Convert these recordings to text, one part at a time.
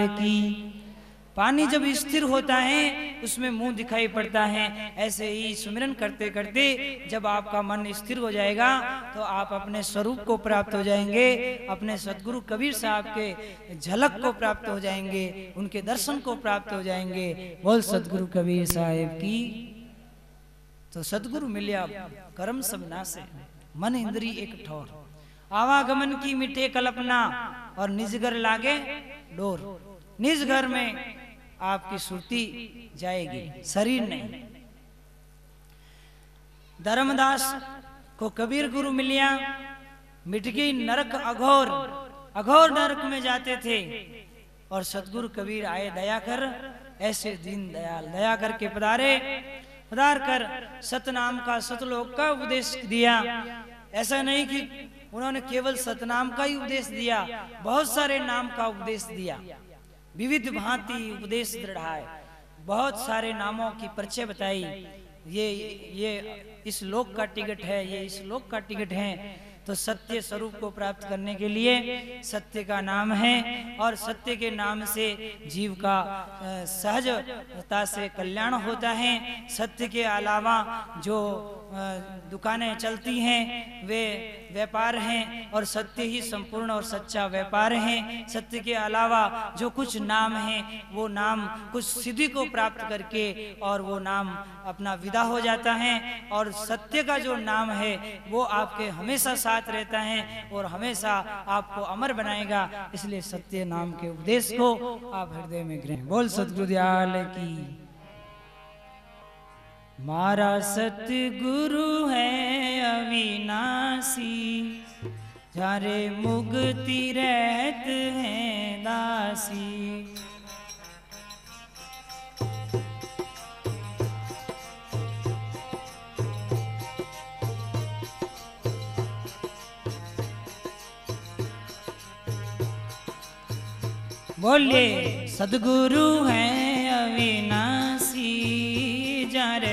की पानी जब स्थिर होता है, उसमें मुँह दिखाई पड़ता है। ऐसे ही सुमिरन करते करते जब आपका मन स्थिर हो जाएगा तो आप अपने स्वरूप को प्राप्त हो जाएँगे, अपने सदगुरु कबीर साहब के झलक को प्राप्त हो जाएँगे, उनके दर्शन को प्राप्त हो जाएँगे। बोल सदगुरु कबीर साहेब की तो सदगुरु मिलिया कर्म सब नासे मन इंद्री एक ठोर। आवागमन की मिठे कल्पना और निज घर लागे डोर। निज घर में आपकी सुरती जाएगी, शरीर नहीं। धर्मदास को कबीर गुरु मिलिया मिट गई नरक अघोर अघोर नरक में जाते थे और सदगुरु कबीर आए दया कर, ऐसे दीन दयाल, दया करके पधारे। पधार कर सतनाम का सतलोक का उपदेश दिया। ऐसा नहीं कि उन्होंने केवल सतनाम का ही उपदेश दिया, बहुत सारे नाम का उपदेश दिया। विविध भांति उपदेश दृढ़ाए बहुत सारे नामों की परिचय बताई। ये ये इस लोक का टिकट है, ये इस लोक का टिकट है। तो सत्य स्वरूप को प्राप्त करने के लिए सत्य का नाम है और सत्य के नाम से जीव का सहजता से कल्याण होता है। सत्य के अलावा जो दुकानें चलती हैं, वे व्यापार हैं और सत्य ही संपूर्ण और सच्चा व्यापार है। सत्य के अलावा जो कुछ नाम है, वो नाम कुछ सिद्धि को प्राप्त करके और वो नाम अपना विदा हो जाता है। और सत्य का जो नाम है, वो आपके हमेशा साथ रहता है और हमेशा आपको अमर बनाएगा। इसलिए सत्य नाम के उपदेश को आप हृदय में ग्रहण बोल सतगुरुदयाल की। मारा सतगुरु है अविनाशी, जारे मुक्ति रहत है दासी। बोले, सदगुरु है अविनाशी, जर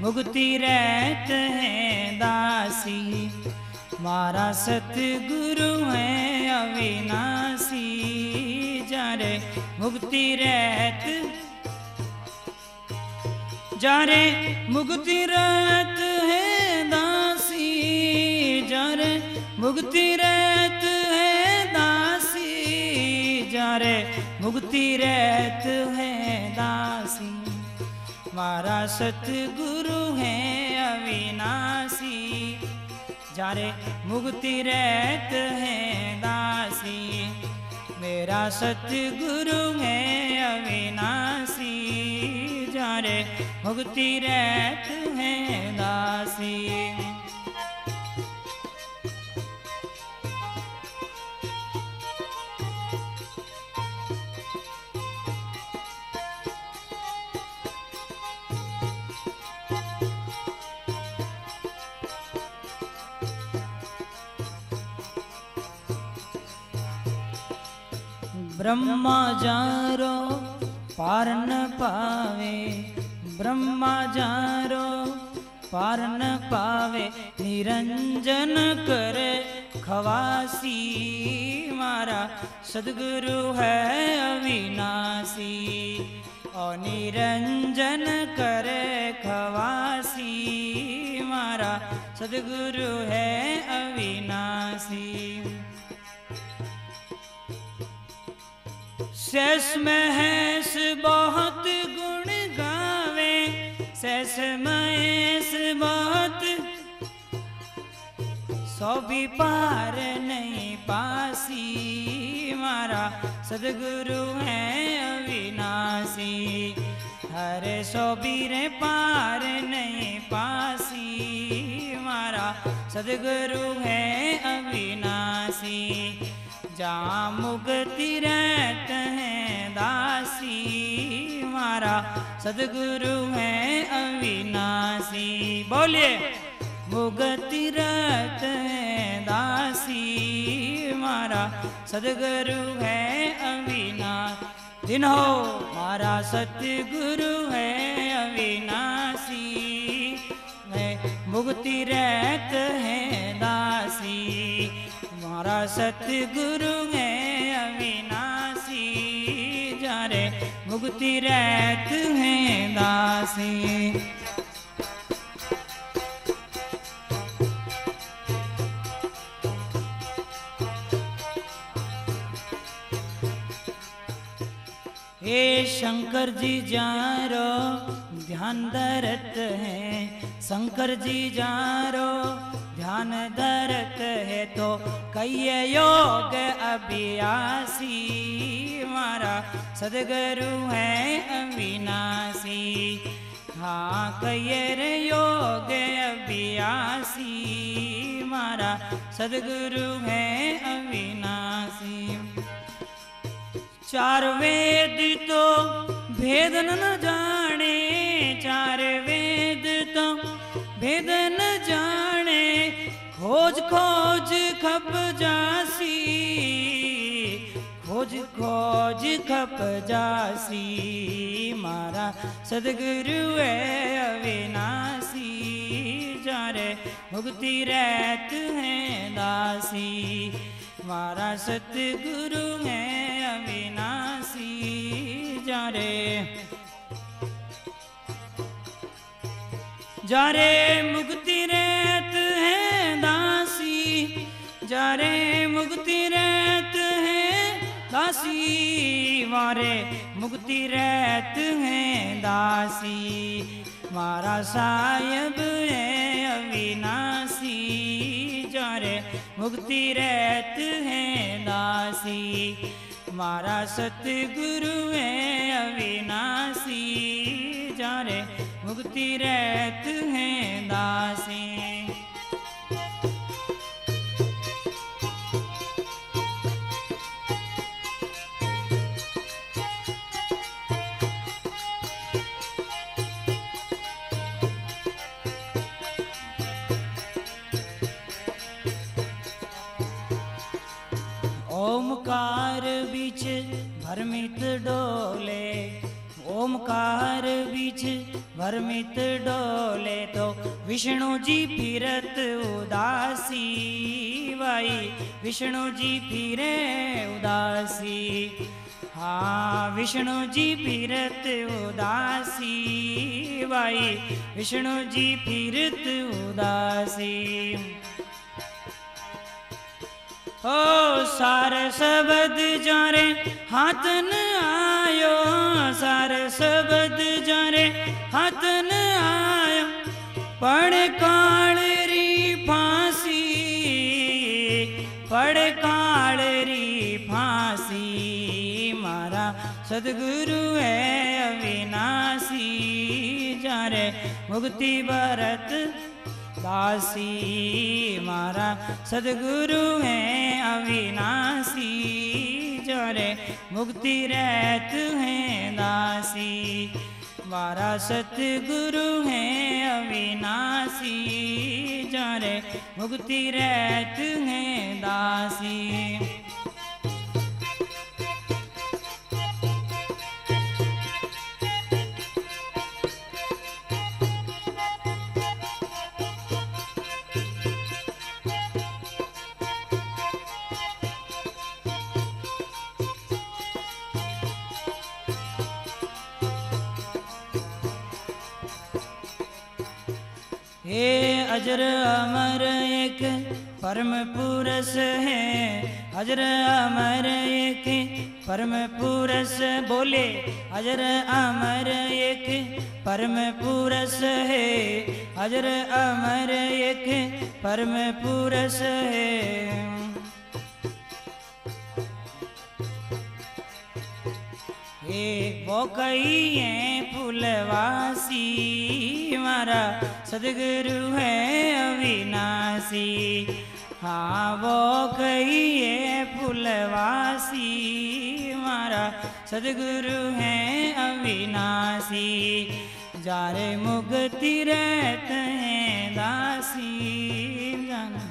मुक्ति रहत है दासी। मारा सतगुरु है अविनाशी, जर मुक्ति रहत, जारे मुक्ति रहत है दासी, जारे मुक्ति रहत जारे मुक्ति रहत है दासी। मारा सतगुरु है अविनाशी। जारे मुक्ति रहत है दासी। मेरा सतगुरु है अविनाशी। जारे मुक्ति रहत है दासी। ब्रह्मा जारो, पार न पावे। ब्रह्मा जारो, पार न पावे। निरंजन करे खवासी मारा। सदगुरु है अविनाशी। और निरंजन करे खवासी मारा। सदगुरु है अविनाशी। शेष महेश बहुत गुण गावे शेष महेश बहुत सौ भी पार नहीं पासी। मारा सदगुरु है अविनाशी, हरे सौ बीरे पार नहीं पासी। मारा सदगुरु है अविनाशी जहाँ मुक्ति रहत है दासी मारा। सदगुरु है अविनाशी। बोलिए। मुक्ति रहत है दासी मारा। सदगुरु है अविनाश। दिन हो, मारा सतगुरु है अविनाशी। मैं मुक्ति रहत है दासी। हमारा सतगुरु है अविनाशी, जारे मुक्ति रहत हैं दासी। हे शंकर जी जारो, ध्यान धरत है। शंकर जी जारो ध्यान धरत है तो कई योग अभियासी। मारा सदगुरु है अविनाशी। हाँ कहिए रे योग अभियासी। मारा सदगुरु है अविनाशी। चार वेद तो भेद न जाने खोज खोज खप जासी मारा सदगुरु है अविनाशी जारे मुक्ति रहत है दासी मारा सतगुरु है अविनाशी जारे जारे मुक्ति रहत है दासी जारे मुक्ति रहत है दासी, मारे मुक्ति रहत हैं दासी। मारा साहेब है अविनाशी, जारे मुक्ति रहत है दासी। मारा सतगुरु है अविनाशी, जारे मुक्ति रहत हैं दासी। ओमकार बीच भरमित डोले, ओमकार बीच भरमित डोले तो विष्णु जी फिरत उदासी भाई विष्णु जी फिरे उदासी। हाँ विष्णु जी फिरत उदासी भाई विष्णु जी फिरत उदासी। ओ सार शब्द जारे हाथन आयो, सार शब्द जारे हाथन आयो। पढ़ काल री फांसी, पढ़ काल री फांसी, मारा सदगुरु है अविनाशी। जारे मुक्ति भरत दासी मारा सदगुरु है अविनाशी, जोरे मुक्ति रहत है दासी। मारा सतगुरु है अविनाशी, जोरे मुक्ति रहत है दासी। हे अजर अमर एक परम पुरुष है। अजर अमर एक परम पुरुष, बोले, अजर अमर एक परम पुरुष है। अजर अमर एक परम पुरुष है। हे वो कही है फुलवासी हमारा सदगुरु है अविनाशी हाँ वो कही है अविनाशी जारे मुक्ति रहते हैं दासी जाना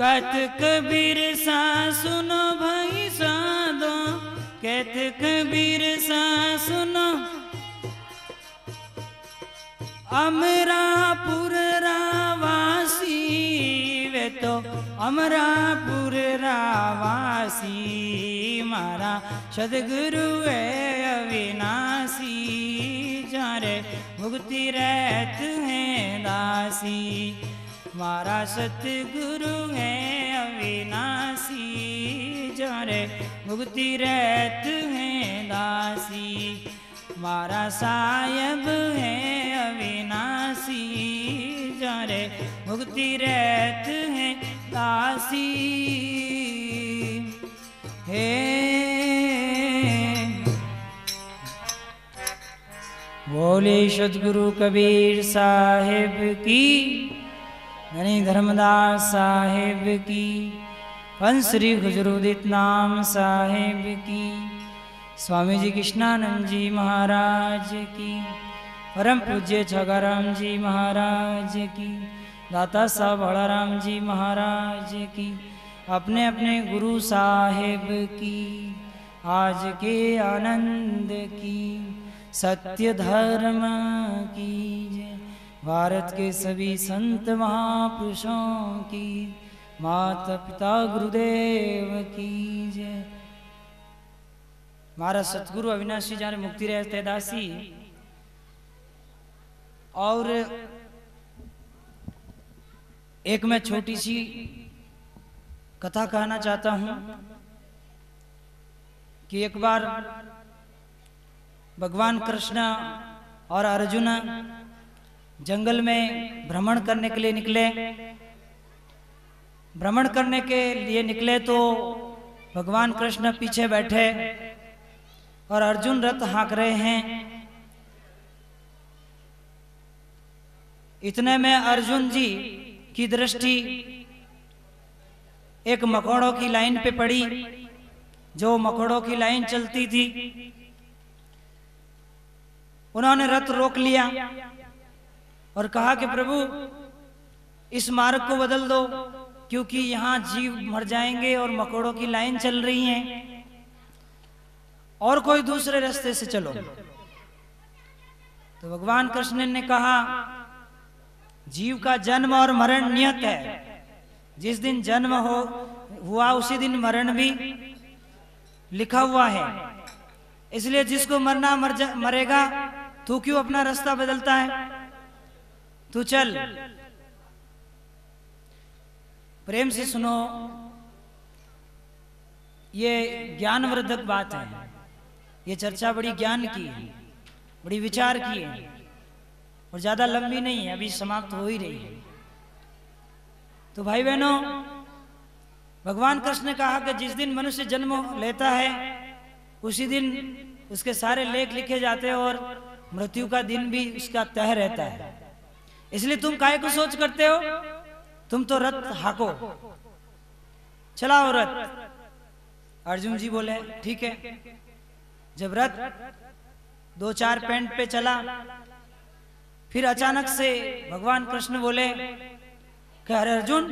कत कबीर सा सुनो भाई साधो कैद कबीर सा सुनो, अमरापुर रावासी वे तो अमरापुर रावासी, मारा सदगुरु है अविनाशी जारे भुगति रहत है दासी, मारा सतगुरु है अविनाशी मारे भुगती रहत हैं दासी। मारा साहेब है अविनाशी, जारे भुगती रहत हैं दासी। हे बोले सदगुरु कबीर साहेब की, धनी धर्मदास साहेब की। पंच श्री गुजरुदित नाम साहेब की स्वामी जी कृष्णानंद जी महाराज की, परम पूज्य छगाराम जी महाराज की, दाता साहब बड़ाराम जी महाराज की, अपने अपने गुरु साहेब की, आज के आनंद की, सत्य धर्म की भारत के सभी संत महापुरुषों की माता पिता गुरुदेव की जय મારા સદગુરુ અવિનાશી જ્યારે મુક્તિ રહે તે દાસી और एक मैं छोटी सी कथा कहना चाहता हूं कि एक बार भगवान कृष्ण और अर्जुन जंगल में भ्रमण करने के लिए निकले भ्रमण करने के लिए निकले तो भगवान कृष्ण पीछे बैठे और अर्जुन रथ हाँक रहे हैं। इतने में अर्जुन जी की दृष्टि एक मकोड़ों की लाइन पे पड़ी, जो मकोड़ों की लाइन चलती थी। उन्होंने रथ रोक लिया और कहा कि प्रभु, इस मार्ग को बदल दो। क्योंकि यहाँ जीव मर जाएँगे और मकोड़ों की लाइन चल रही है। और कोई दूसरे रास्ते से चलो। तो भगवान कृष्ण ने कहा, जीव का जन्म और मरण नियत है। जिस दिन जन्म हो, हुआ उसी दिन मरण भी लिखा हुआ है। इसलिए जिसको मरना मर मरेगा, तू क्यों अपना रास्ता बदलता है? तू चल। प्रेम से सुनो। ये ज्ञानवर्धक बात है। ये चर्चा बड़ी ज्ञान की है, बड़ी विचार की है, और ज़्यादा लंबी नहीं है, अभी समाप्त हो ही रही है। तो भाई बहनों भगवान कृष्ण ने कहा कि जिस दिन मनुष्य जन्म लेता है, उसी दिन उसके सारे लेख लिखे जाते हैं और मृत्यु का दिन भी उसका तय रहता है। इसलिए तुम काय को सोच करते हो? तुम तो रथ हाको। चलाओ रथ। अर्जुन जी बोले, ठीक है। जब रथ दो चार पेंट पे चला, फिर अचानक से भगवान कृष्ण बोले कि अरे अर्जुन,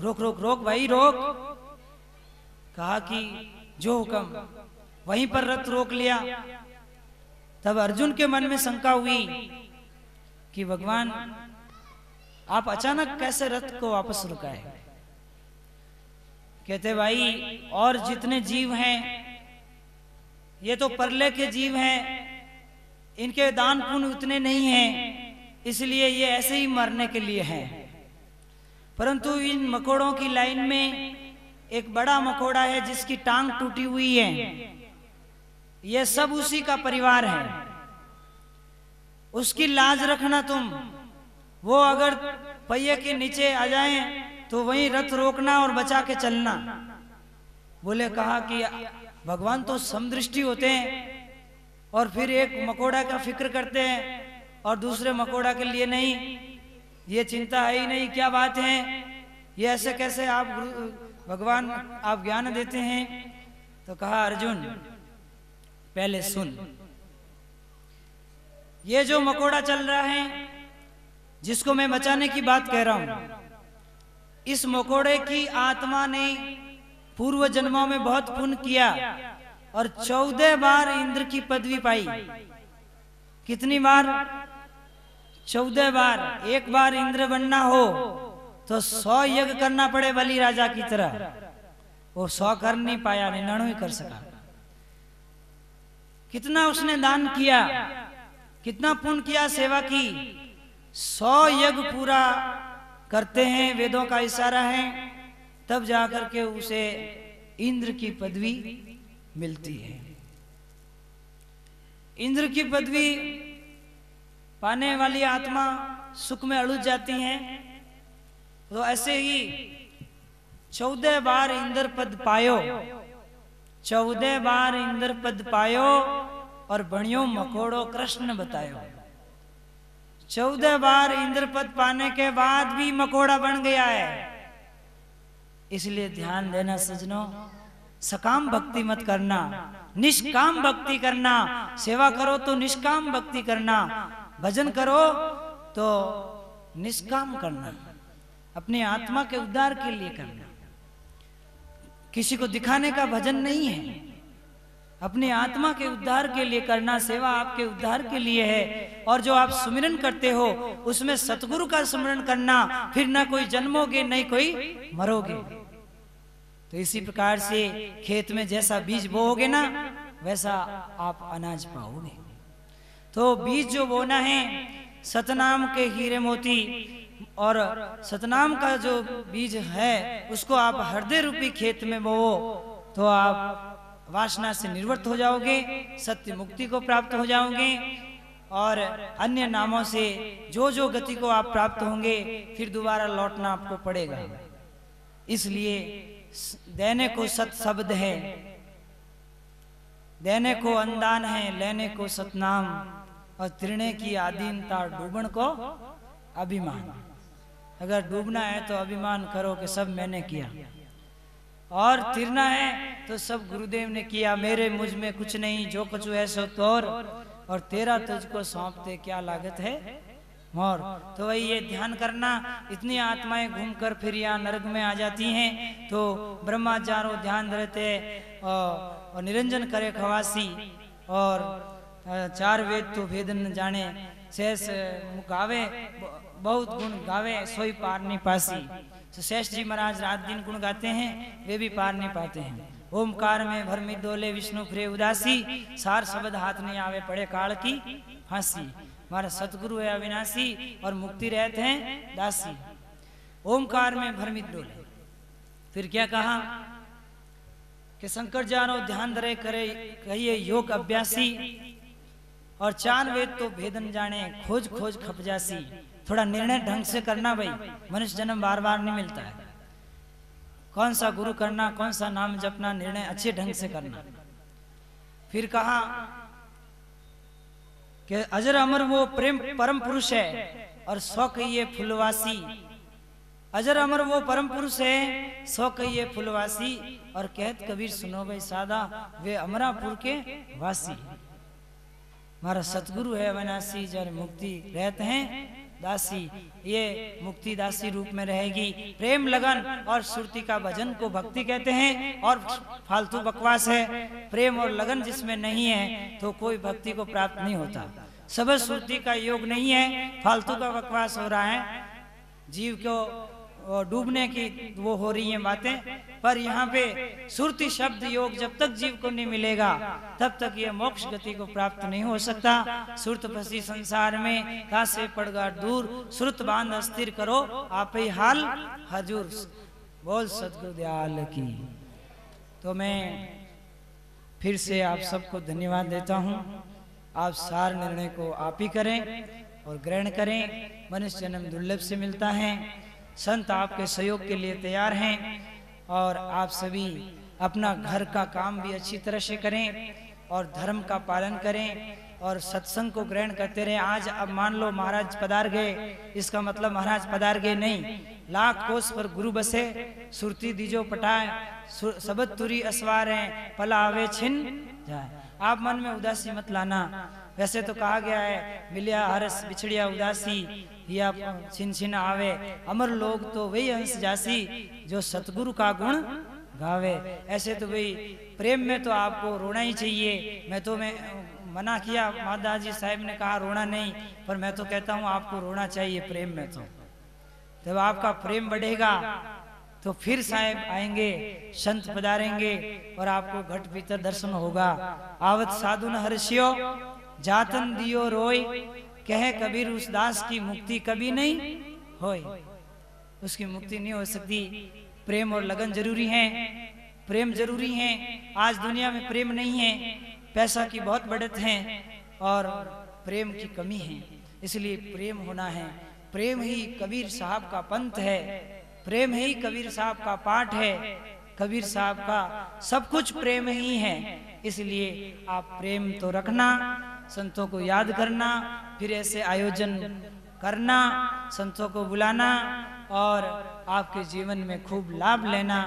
रोक रोक रोक भाई, रोक। कहा कि, जो हुक्म, वहीं पर रथ रोक लिया। तब अर्जुन के मन में शंका हुई कि भगवान आप अचानक कैसे रथ को वापस रुकाए कहते, भाई, और जितने जीव हैं, ये तो परले के जीव हैं, इनके दान पुण्य उतने नहीं हैं, इसलिए ये ऐसे ही मरने के लिए हैं। परंतु इन मकोड़ों की लाइन में एक बड़ा मकोड़ा है जिसकी टांग टूटी हुई है। ये सब उसी का परिवार है। उसकी लाज रखना तुम। वो अगर पहिए के नीचे आ जाएँ तो वहीं रथ रोकना और बचा के चलना। बोले, कहा कि, भगवान तो समदृष्टि होते हैं और फिर एक मकोड़ा का फ़िक्र करते हैं और दूसरे मकोड़ा के लिए नहीं। ये चिंता है ही नहीं, क्या बात है? ये ऐसे कैसे आप भगवान आप ज्ञान देते हैं? तो कहा, अर्जुन, पहले सुन। ये जो मकोड़ा चल रहा है जिसको मैं बचाने की बात कह रहा हूँ। इस मकोड़े की आत्मा ने पूर्व जन्मों में बहुत पुण्य किया और चौदह बार इंद्र की पदवी पाई। कितनी बार? चौदह बार। एक बार इंद्र बनना हो तो सौ यज्ञ करना पड़े बलि राजा की तरह। वो सौ कर नहीं पाया, निन्यानवे कर सका। कितना उसने दान किया, कितना पुण्य किया, सेवा की सौ यज्ञ पूरा करते हैं, वेदों का इशारा है, तब जाकर के उसे इंद्र की पदवी मिलती है। इंद्र की पदवी पाने वाली आत्मा सुख में अड़ुज जाती है। तो ऐसे ही चौदह बार इंद्र पद पायो, चौदह बार इंद्र पद पायो और बणियो मकोड़ो कृष्ण बतायो। चौदह बार इंद्र पद पाने के बाद भी मकोड़ा बन गया है। इसलिए ध्यान देना सजनों सकाम भक्ति मत करना निष्काम भक्ति करना सेवा करो तो निष्काम भक्ति करना भजन करो तो निष्काम करना अपने आत्मा के उद्धार के लिए करना। किसी को दिखाने का भजन नहीं है। अपनी आत्मा के उद्धार के लिए करना सेवा आपके उद्धार के लिए है। और जो आप सुमिरन करते हो, उसमें सतगुरु का सुमिरन करना, फिर ना कोई जन्मोगे, नहीं कोई मरोगे। तो इसी प्रकार से खेत में जैसा बीज बोओगे ना, वैसा आप अनाज पाओगे। तो बीज जो बोना है, सतनाम के हीरे मोती, और सतनाम का जो बीज है, उसको आप हृदय रूपी खेत में बोओ तो आप वासना से निर्वृत्त हो जाओगे, सत्य मुक्ति को प्राप्त हो जाओगे, और अन्य नामों से जो जो गति को आप प्राप्त होंगे, फिर दोबारा लौटना आपको पड़ेगा। इसलिए देने को सत शब्द है। देने को अनदान है, लेने को सतनाम, और त्रिणे की आधीनता डूबण को अभिमान। अगर डूबना है तो अभिमान करो कि सब मैंने किया। और तिरना है तो सब गुरुदेव ने किया, मेरे मुझमें कुछ नहीं, जो कुछ है सो तोर। और तेरा तुझको सौंपते क्या लागत है? मोर। तो वही ये ध्यान करना, इतनी आत्माएँ घूमकर फिर यहाँ नरक में आ जाती हैं तो ब्रह्माचारो ध्यान रहते, और निरंजन करे खवासी। और चार वेद तो न जाने, शेष गावे बहुत गुण गावे, सोई पार नहीं पासी। तो शेष जी महाराज रात दिन गुण गाते हैं, वे भी पार नहीं पाते हैं। ओमकार में भरमी डोले विष्णु फिरे उदासी, सार शब्द हाथ नहीं आवे पड़े काल की, फांसी। हमारा सतगुरु है अविनाशी और मुक्ति रहते हैं दासी। ओमकार में भरमित डोले फिर क्या कहा? कि शंकर जानो, ध्यान धरे करे, कहिए योग अभ्यासी। और चाँद वेद तो भेदन जाने, खोज खोज खपजासी। थोड़ा निर्णय ढंग से करना भाई। मनुष्य जन्म बार बार नहीं मिलता है। कौन सा गुरु करना, कौन सा नाम जपना, निर्णय अच्छे ढंग से करना। फिर कहा कि अजर अमर वो प्रेम, परम पुरुष है और सौ कहिए फुलवासी। अजर अमर वो परम पुरुष है, सौ कहिए फुलवासी। और कहत कबीर, सुनो भाई सादा, वे अमरापुर के वासी हमारा सतगुरु है, अविनाशी जर मुक्ति रहते हैं। दासी, ये मुक्ति दासी रूप में रहेगी। प्रेम लगन और सुरती का भजन को भक्ति कहते हैं और फालतू बकवास है। प्रेम और लगन जिसमें नहीं है तो कोई भक्ति को प्राप्त नहीं होता। सब सुरती का योग नहीं है, फालतू का बकवास हो रहा है। जीव को डूबने की वो हो रही है बातें। पर यहाँ पे सुरती शब्द योग जब तक जीव को नहीं मिलेगा, तब तक ये मोक्ष गति को प्राप्त नहीं हो सकता। सुरत फसी संसार में कासे पड़गा दूर, सुरत बाँध अस्थिर करो, आप ही हाल। हजूर, बोल सदगुरुदयाल की। तो मैं फिर से आप सबको धन्यवाद देता हूँ। आप सार निर्णय को आप ही करें और ग्रहण करें। मनुष्य जन्म दुर्लभ से मिलता है। संत आपके सहयोग के लिए तैयार हैं और आप सभी अपना घर का काम भी अच्छी तरह से करें और धर्म का पालन करें और सत्संग को ग्रहण करते रहे। आज अब मान लो महाराज पधार गए। इसका मतलब महाराज पधार गए नहीं। लाख कोष पर गुरु बसे, सुरती दीजो पटाए सबद तुरी असवार है पला आवे छिन जाए। आप मन में उदासी मत लाना। वैसे तो कहा गया है, मिलिया हरस बिछड़िया उदासी। या छिन आवे। अमर लोग तो वही अंश जासी जो सतगुरु का गुण गावे। ऐसे तो भाई प्रेम में तो आपको रोना ही चाहिए। मैं तो मैं, मना किया माता जी साहब ने कहा रोना नहीं, पर मैं तो कहता हूँ आपको रोना चाहिए प्रेम में तो। जब आपका प्रेम बढ़ेगा तो फिर साहेब आएँगे, संत पधारेंगे और आपको घट भीतर दर्शन होगा। आवत साधु न हर्ष्यो, जातन दियो रोय कहे, कबीर उस दास की मुक्ति कभी नहीं होय उसकी मुक्ति नहीं हो सकती। प्रेम और लगन ज़रूरी है। प्रेम ज़रूरी है। आज दुनिया में प्रेम नहीं है। पैसा की बहुत बढ़त है और प्रेम की कमी है। इसलिए प्रेम होना है। प्रेम ही कबीर साहब का पंथ है। प्रेम ही कबीर साहब का पाठ है। कबीर साहब का सब कुछ प्रेम ही है। इसलिए आप प्रेम तो रखना। संतों को याद करना, फिर ऐसे आयोजन करना, संतों को बुलाना और आपके जीवन में खूब लाभ लेना।